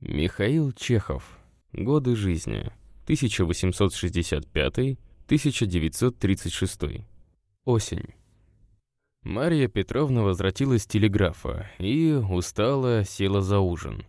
Михаил Чехов. Годы жизни. 1865-1936. Осень. Марья Петровна возвратилась с телеграфа и, устала, села за ужин.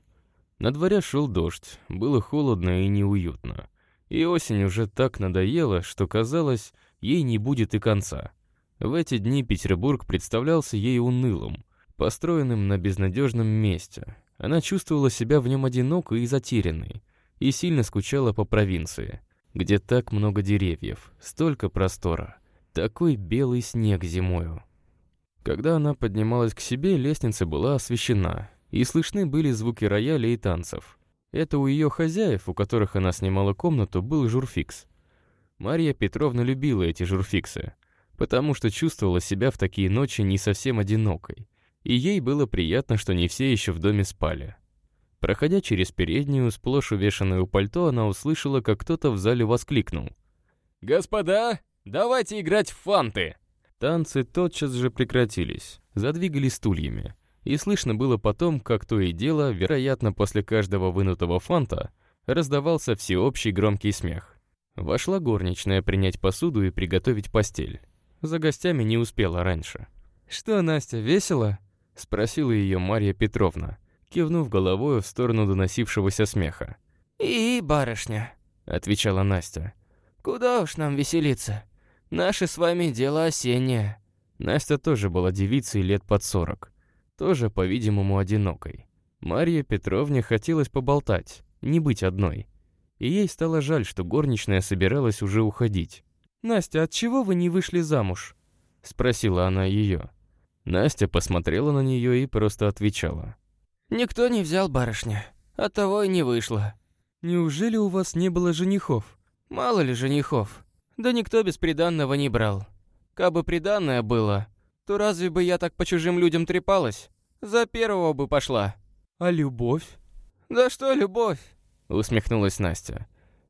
На дворе шел дождь, было холодно и неуютно. И осень уже так надоела, что казалось, ей не будет и конца. В эти дни Петербург представлялся ей унылым, построенным на безнадежном месте, она чувствовала себя в нем одинокой и затерянной, и сильно скучала по провинции, где так много деревьев, столько простора, такой белый снег зимою. Когда она поднималась к себе, лестница была освещена, и слышны были звуки рояля и танцев. Это у ее хозяев, у которых она снимала комнату, был журфикс. Марья Петровна любила эти журфиксы, потому что чувствовала себя в такие ночи не совсем одинокой, и ей было приятно, что не все еще в доме спали. Проходя через переднюю, сплошь увешанную пальто, она услышала, как кто-то в зале воскликнул. «Господа, давайте играть в фанты!» Танцы тотчас же прекратились, задвигали стульями. И слышно было потом, как то и дело, вероятно, после каждого вынутого фанта, раздавался всеобщий громкий смех. Вошла горничная принять посуду и приготовить постель. За гостями не успела раньше. «Что, Настя, весело?» — спросила ее Марья Петровна, кивнув головой в сторону доносившегося смеха. «И, барышня», — отвечала Настя, — «куда уж нам веселиться? Наше с вами дело осеннее». Настя тоже была девицей лет под сорок, тоже, по-видимому, одинокой. Марье Петровне хотелось поболтать, не быть одной. И ей стало жаль, что горничная собиралась уже уходить. «Настя, от чего вы не вышли замуж?» — спросила она ее. Настя посмотрела на нее и просто отвечала. «Никто не взял барышня, оттого и не вышло». «Неужели у вас не было женихов?» «Мало ли женихов. Да никто без приданного не брал. Кабы приданное было, то разве бы я так по чужим людям трепалась? За первого бы пошла». «А любовь?» «Да что любовь?» — усмехнулась Настя.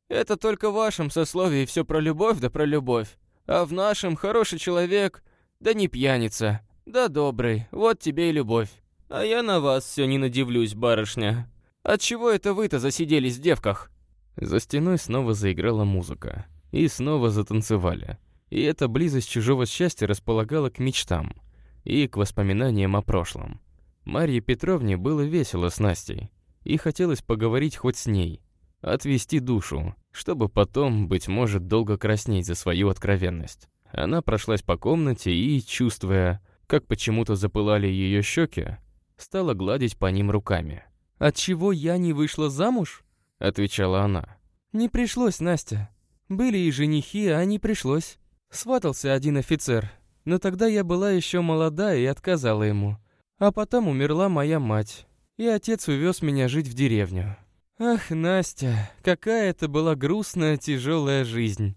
«Это только в вашем сословии все про любовь да про любовь. А в нашем хороший человек, да не пьяница. «Да добрый, вот тебе и любовь. А я на вас все не надивлюсь, барышня. Отчего это вы-то засиделись в девках?» За стеной снова заиграла музыка. И снова затанцевали. И эта близость чужого счастья располагала к мечтам. И к воспоминаниям о прошлом. Марье Петровне было весело с Настей. И хотелось поговорить хоть с ней. Отвести душу, чтобы потом, быть может, долго краснеть за свою откровенность. Она прошлась по комнате и, чувствуя, как почему-то запылали ее щеки, стала гладить по ним руками. «От чего я не вышла замуж?» — отвечала она. «Не пришлось, Настя. Были и женихи, а не пришлось. Сватался один офицер, но тогда я была еще молода и отказала ему. А потом умерла моя мать, и отец увез меня жить в деревню. Ах, Настя, какая это была грустная, тяжелая жизнь.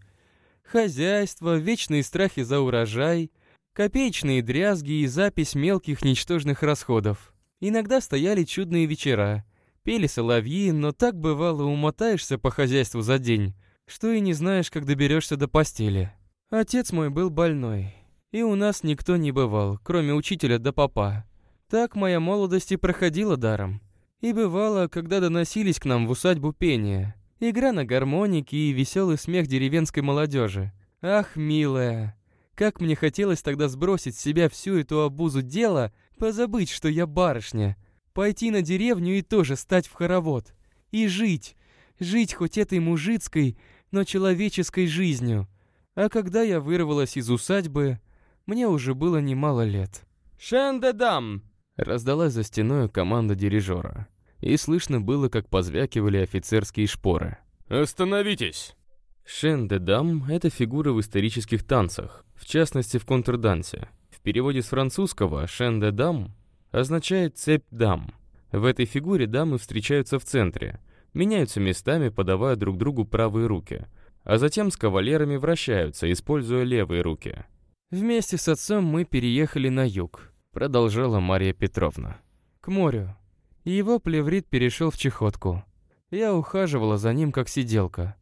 Хозяйство, вечные страхи за урожай — Копеечные дрязги и запись мелких ничтожных расходов. Иногда стояли чудные вечера. Пели соловьи, но так бывало умотаешься по хозяйству за день, что и не знаешь, как доберешься до постели. Отец мой был больной, и у нас никто не бывал, кроме учителя да папа. Так моя молодость и проходила даром. И бывало, когда доносились к нам в усадьбу пения, игра на гармонике и веселый смех деревенской молодежи. Ах, милая, как мне хотелось тогда сбросить с себя всю эту обузу дела, позабыть, что я барышня, пойти на деревню и тоже стать в хоровод. И жить, жить хоть этой мужицкой, но человеческой жизнью. А когда я вырвалась из усадьбы, мне уже было немало лет. «Шен-де-дам!» Раздалась за стеной команда дирижера. И слышно было, как позвякивали офицерские шпоры. «Остановитесь!» Шен-де-дам — это фигура в исторических танцах, в частности в контрдансе. В переводе с французского «шен-де-дам» означает «цепь дам». В этой фигуре дамы встречаются в центре, меняются местами, подавая друг другу правые руки, а затем с кавалерами вращаются, используя левые руки. «Вместе с отцом мы переехали на юг», — продолжала Мария Петровна. «К морю. Его плеврит перешел в чехотку. Я ухаживала за ним как сиделка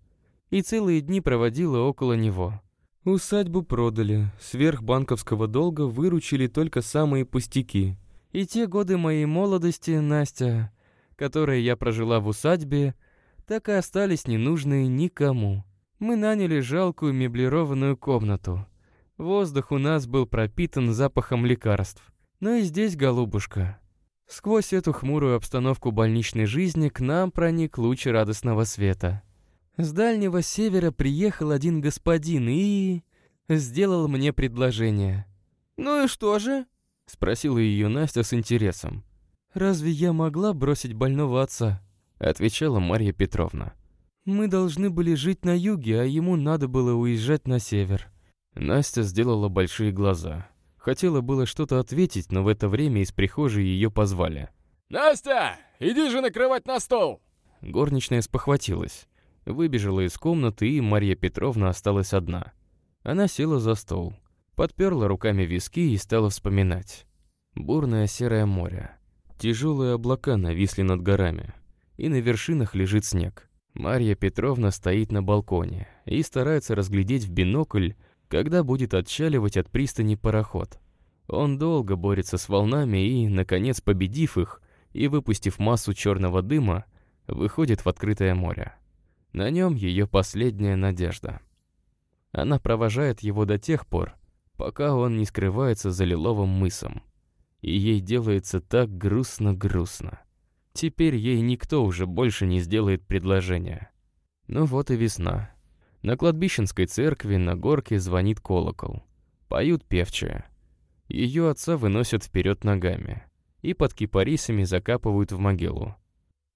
и целые дни проводила около него. Усадьбу продали, сверх банковского долга выручили только самые пустяки. И те годы моей молодости, Настя, которые я прожила в усадьбе, так и остались ненужные никому. Мы наняли жалкую меблированную комнату. Воздух у нас был пропитан запахом лекарств. Но и здесь, голубушка, сквозь эту хмурую обстановку больничной жизни к нам проник луч радостного света. С дальнего севера приехал один господин и... сделал мне предложение. «Ну и что же?» — спросила ее Настя с интересом. «Разве я могла бросить больного отца?» — отвечала Марья Петровна. «Мы должны были жить на юге, а ему надо было уезжать на север». Настя сделала большие глаза. Хотела было что-то ответить, но в это время из прихожей ее позвали. «Настя, иди же накрывать на стол!» Горничная спохватилась. Выбежала из комнаты, и Марья Петровна осталась одна. Она села за стол, подперла руками виски и стала вспоминать. Бурное серое море. Тяжелые облака нависли над горами, и на вершинах лежит снег. Марья Петровна стоит на балконе и старается разглядеть в бинокль когда будет отчаливать от пристани пароход. Он долго борется с волнами и, наконец, победив их и выпустив массу черного дыма, выходит в открытое море. На нем ее последняя надежда. Она провожает его до тех пор, пока он не скрывается за лиловым мысом. И ей делается так грустно-грустно. Теперь ей никто уже больше не сделает предложения. Ну вот и весна. На кладбищенской церкви на горке звонит колокол. Поют певчие. Ее отца выносят вперед ногами и под кипарисами закапывают в могилу.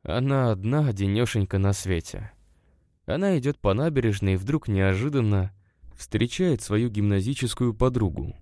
Она одна, одинешенька на свете. Она идет по набережной и вдруг неожиданно встречает свою гимназическую подругу.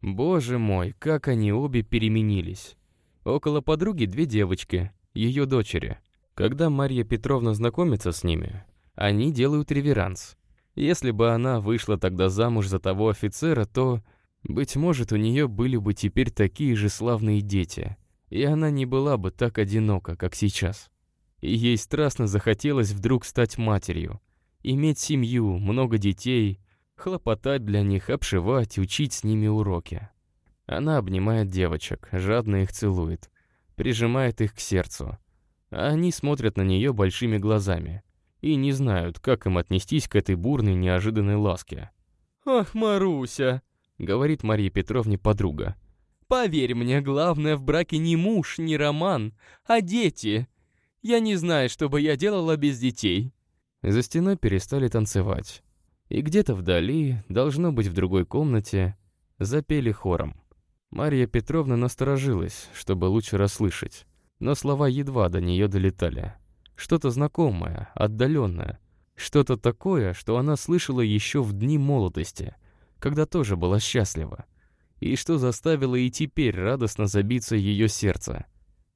Боже мой, как они обе переменились. Около подруги две девочки, ее дочери. Когда Марья Петровна знакомится с ними, они делают реверанс. Если бы она вышла тогда замуж за того офицера, то, быть может, у нее были бы теперь такие же славные дети, и она не была бы так одинока, как сейчас. И ей страстно захотелось вдруг стать матерью, иметь семью, много детей, хлопотать для них, обшивать, учить с ними уроки. Она обнимает девочек, жадно их целует, прижимает их к сердцу, а они смотрят на нее большими глазами — и не знают, как им отнестись к этой бурной неожиданной ласке. «Ах, Маруся!» — говорит Мария Петровне подруга. «Поверь мне, главное в браке не муж, не роман, а дети. Я не знаю, что бы я делала без детей». За стеной перестали танцевать. И где-то вдали, должно быть в другой комнате, запели хором. Мария Петровна насторожилась, чтобы лучше расслышать, но слова едва до нее долетали. Что-то знакомое, отдаленное. Что-то такое, что она слышала еще в дни молодости, когда тоже была счастлива. И что заставило и теперь радостно забиться ее сердце.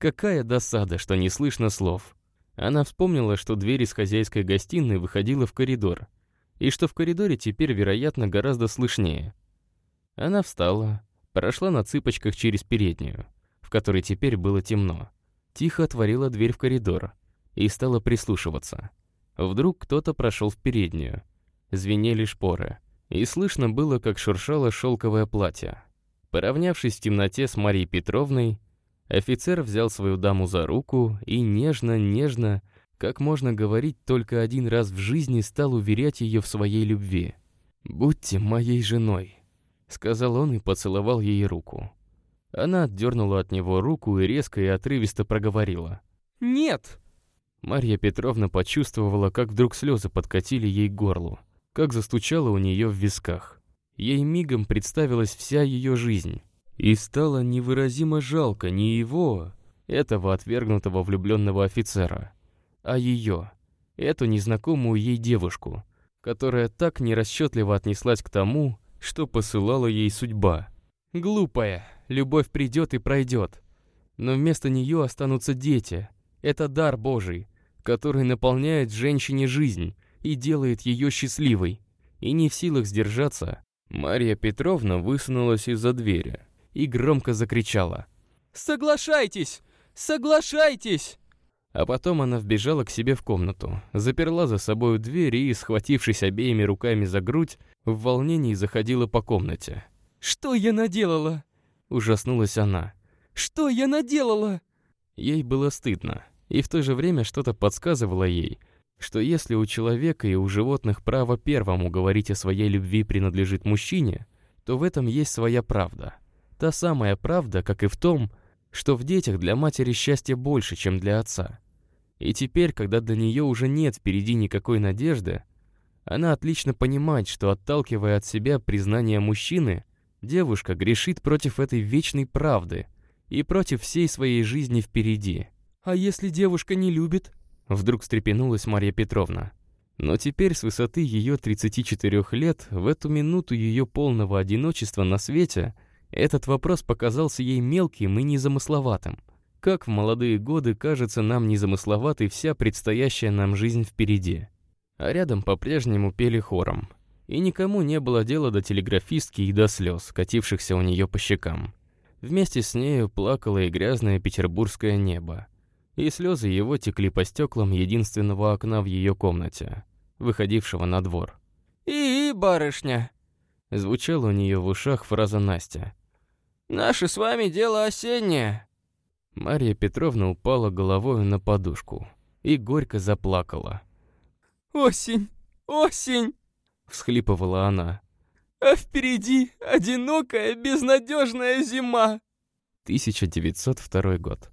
Какая досада, что не слышно слов. Она вспомнила, что дверь из хозяйской гостиной выходила в коридор, и что в коридоре теперь, вероятно, гораздо слышнее. Она встала, прошла на цыпочках через переднюю, в которой теперь было темно. Тихо отворила дверь в коридор и стала прислушиваться. Вдруг кто-то прошел в переднюю. Звенели шпоры, и слышно было, как шуршало шелковое платье. Поравнявшись в темноте с Марией Петровной, офицер взял свою даму за руку и нежно-нежно, как можно говорить только один раз в жизни, стал уверять ее в своей любви. «Будьте моей женой», — сказал он и поцеловал ей руку. Она отдернула от него руку и резко и отрывисто проговорила. «Нет!» Марья Петровна почувствовала, как вдруг слезы подкатили ей к горлу, как застучало у нее в висках. Ей мигом представилась вся ее жизнь. И стало невыразимо жалко не его, этого отвергнутого влюбленного офицера, а ее, эту незнакомую ей девушку, которая так нерасчетливо отнеслась к тому, что посылала ей судьба. Глупая, любовь придет и пройдет. Но вместо нее останутся дети. Это дар Божий, который наполняет женщине жизнь и делает ее счастливой. И не в силах сдержаться, Марья Петровна высунулась из-за двери и громко закричала. «Соглашайтесь! Соглашайтесь!» А потом она вбежала к себе в комнату, заперла за собой дверь и, схватившись обеими руками за грудь, в волнении заходила по комнате. «Что я наделала?» Ужаснулась она. «Что я наделала?» Ей было стыдно И в то же время что-то подсказывало ей, что если у человека и у животных право первому говорить о своей любви принадлежит мужчине, то в этом есть своя правда. Та самая правда, как и в том, что в детях для матери счастья больше, чем для отца. И теперь, когда для нее уже нет впереди никакой надежды, она отлично понимает, что отталкивая от себя признание мужчины, девушка грешит против этой вечной правды и против всей своей жизни впереди. «А если девушка не любит?» Вдруг встрепенулась Марья Петровна. Но теперь с высоты ее 34 лет, в эту минуту ее полного одиночества на свете, этот вопрос показался ей мелким и незамысловатым. Как в молодые годы кажется нам незамысловатой вся предстоящая нам жизнь впереди. А рядом по-прежнему пели хором. И никому не было дела до телеграфистки и до слез, катившихся у нее по щекам. Вместе с нею плакало и грязное петербургское небо и слезы его текли по стеклам единственного окна в ее комнате, выходившего на двор. «И, барышня!» Звучала у нее в ушах фраза Настя. «Наше с вами дело осеннее!» Марья Петровна упала головой на подушку и горько заплакала. «Осень! Осень!» — всхлипывала она. «А впереди одинокая, безнадежная зима!» 1902 год.